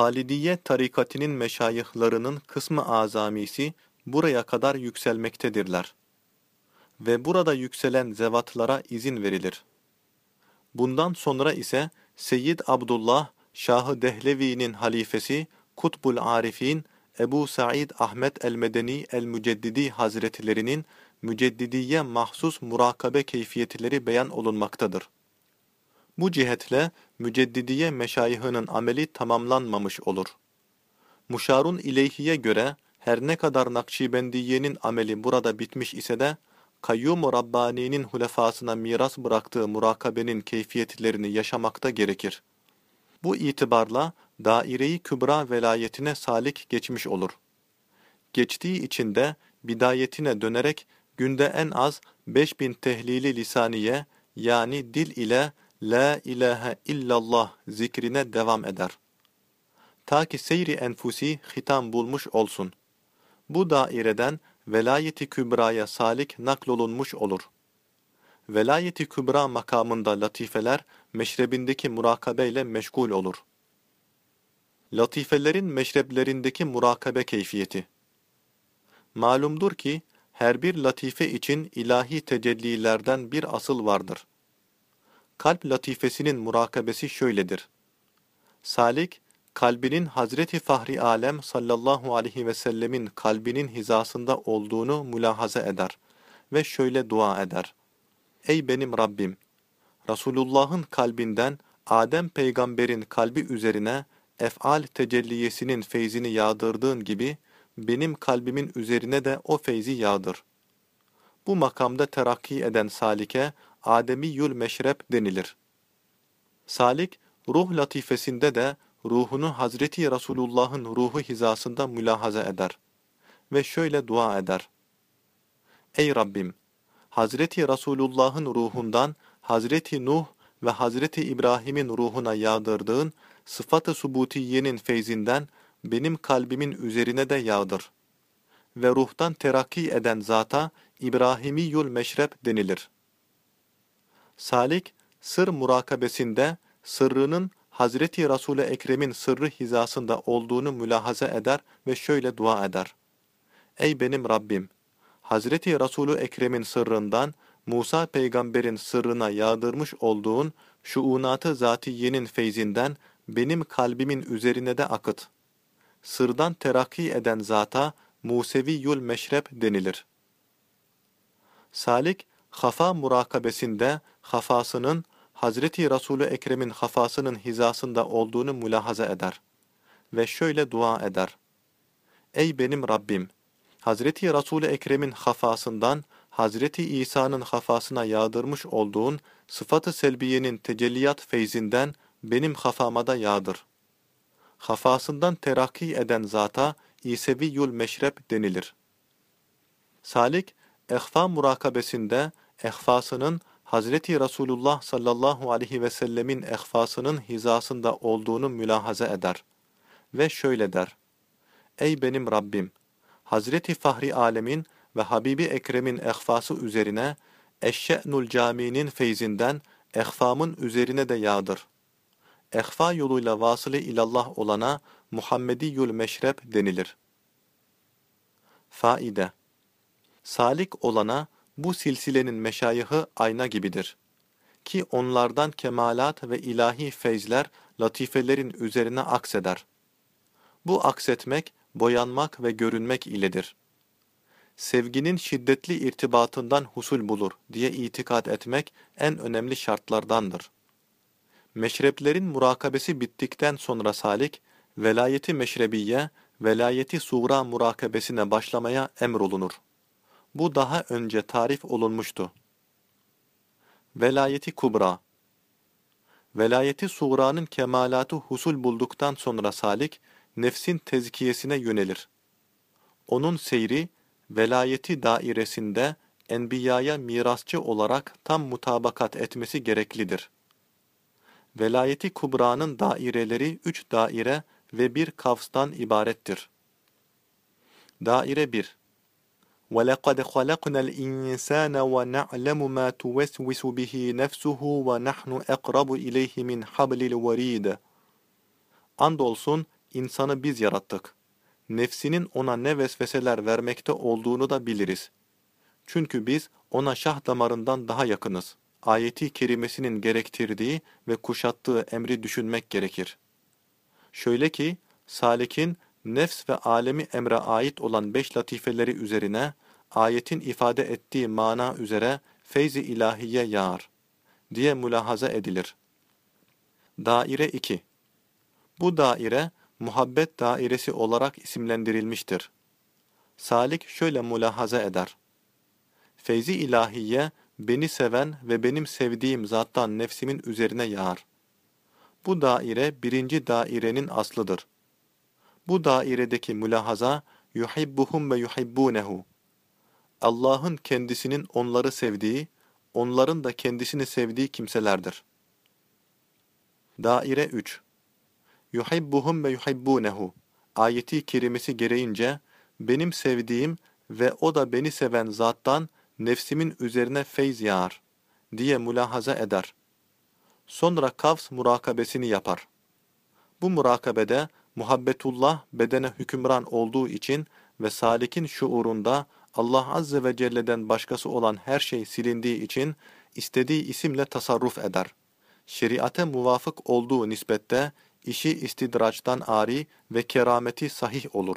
Halidiye tarikatinin meşayihlarının kısmı azamisi buraya kadar yükselmektedirler. Ve burada yükselen zevatlara izin verilir. Bundan sonra ise Seyyid Abdullah Şahı Dehlevi'nin halifesi Kutbul Arifin Ebu Said Ahmet el-Medeni el-Müceddidi Hazretlerinin müceddidiye mahsus murakabe keyfiyetleri beyan olunmaktadır. Bu cihetle müceddidiye meşayihinin ameli tamamlanmamış olur. Muşarun ileyhiye göre her ne kadar Nakşibendiye'nin ameli burada bitmiş ise de Kayyum-u Rabbani'nin hulefasına miras bıraktığı murakabenin keyfiyetlerini yaşamakta gerekir. Bu itibarla daire-i kübra velayetine salik geçmiş olur. Geçtiği için de bidayetine dönerek günde en az 5000 tehlili lisaniye yani dil ile La ilahe illallah zikrine devam eder. Ta ki seyri enfusi hitam bulmuş olsun. Bu daireden velayeti kübraya salik naklolunmuş olur. Velayeti kübra makamında latifeler meşrebindeki murakabeyle meşgul olur. Latifelerin meşreblerindeki murakabe keyfiyeti Malumdur ki, her bir latife için ilahi tecellilerden bir asıl vardır. Kalp latifesinin murakabesi şöyledir. Salik, kalbinin Hazreti Fahri Alem sallallahu aleyhi ve sellemin kalbinin hizasında olduğunu mülahaza eder ve şöyle dua eder. Ey benim Rabbim! Resulullah'ın kalbinden Adem peygamberin kalbi üzerine ef'al tecelliyesinin feyzini yağdırdığın gibi benim kalbimin üzerine de o feyzi yağdır. Bu makamda terakki eden salike Ademi yul meşrep denilir. Salik, ruh latifesinde de ruhunu Hazreti Resulullah'ın ruhu hizasında mülahaza eder ve şöyle dua eder. Ey Rabbim! Hazreti Resulullah'ın ruhundan Hazreti Nuh ve Hazreti İbrahim'in ruhuna yağdırdığın sıfat-ı subutiyenin feyzinden benim kalbimin üzerine de yağdır. Ve ruhtan terakki eden zata İbrahimiyül meşrep denilir. Salik, sır murakabesinde sırrının Hazreti Resul-i Ekrem'in sırrı hizasında olduğunu mülahaza eder ve şöyle dua eder. Ey benim Rabbim! Hazreti Resul-ü Ekrem'in sırrından Musa peygamberin sırrına yağdırmış olduğun şuunatı zatiyenin feyzinden benim kalbimin üzerine de akıt. Sırdan terakki eden zata Musevi yul meşrep denilir. Salik, hafa murakabesinde hafasının Hazreti Resulü Ekrem'in hafasının hizasında olduğunu mülahaza eder ve şöyle dua eder. Ey benim Rabbim! Hazreti Resulü Ekrem'in hafasından Hazreti İsa'nın hafasına yağdırmış olduğun sıfatı selbiyenin tecelliyat feyzinden benim hafama da yağdır. Hafasından terakki eden zata İsevi yul meşrep denilir. Salik, ehfa murakabesinde ehfasının Hazreti Resulullah sallallahu aleyhi ve sellemin ehfasının hizasında olduğunu mülahaza eder ve şöyle der. Ey benim Rabbim! Hazreti Fahri Alemin ve Habibi Ekrem'in ehfası üzerine Eşşe'nul Cami'nin feyzinden ehfamın üzerine de yağdır. Ehfa yoluyla vasılı ilallah olana Muhammediyül Meşrep denilir. Faide Salik olana bu silsilenin meşayihı ayna gibidir. Ki onlardan kemalat ve ilahi feyzler latifelerin üzerine akseder. Bu aksetmek, boyanmak ve görünmek iledir. Sevginin şiddetli irtibatından husul bulur diye itikat etmek en önemli şartlardandır. Meşreplerin murakabesi bittikten sonra salik, velayeti meşrebiye, velayeti suğra murakabesine başlamaya emrolunur. Bu daha önce tarif olunmuştu. Velayeti Kubra Velayeti Suğra'nın kemalatı husul bulduktan sonra salik, nefsin tezkiyesine yönelir. Onun seyri, velayeti dairesinde enbiyaya mirasçı olarak tam mutabakat etmesi gereklidir. Velayeti Kubra'nın daireleri üç daire ve bir kavstan ibarettir. Daire 1 وَلَقَدْ خَلَقْنَا الْإِنْسَانَ وَنَعْلَمُ مَا تُوَسْوِسُ بِهِ نَفْسُهُ وَنَحْنُ أَقْرَبُ إِلَيْهِ مِنْ حَبْلِ الْوَرِيدِ Andolsun insanı biz yarattık. Nefsinin ona ne vesveseler vermekte olduğunu da biliriz. Çünkü biz ona şah damarından daha yakınız. Ayeti kerimesinin gerektirdiği ve kuşattığı emri düşünmek gerekir. Şöyle ki, salikin nefs ve alemi emre ait olan beş latifeleri üzerine, ayetin ifade ettiği mana üzere feyzi ilahiye yağar diye mülahaza edilir. Daire 2 Bu daire, muhabbet dairesi olarak isimlendirilmiştir. Salik şöyle mülahaza eder. Feyzi ilahiye, beni seven ve benim sevdiğim zattan nefsimin üzerine yağar. Bu daire birinci dairenin aslıdır. Bu dairedeki mülahaza, yuhibbuhum ve yuhibbunehu. Allah'ın kendisinin onları sevdiği, onların da kendisini sevdiği kimselerdir. Daire 3 Yuhibbuhum ve yuhibbunehu ayeti kerimesi gereğince benim sevdiğim ve o da beni seven zattan nefsimin üzerine feyz yağar diye mülahaza eder. Sonra kavs murakabesini yapar. Bu murakabede muhabbetullah bedene hükümran olduğu için ve salikin şuurunda Allah Azze ve Celle'den başkası olan her şey silindiği için istediği isimle tasarruf eder. Şeriate muvafık olduğu nispette işi istidraçtan ari ve kerameti sahih olur.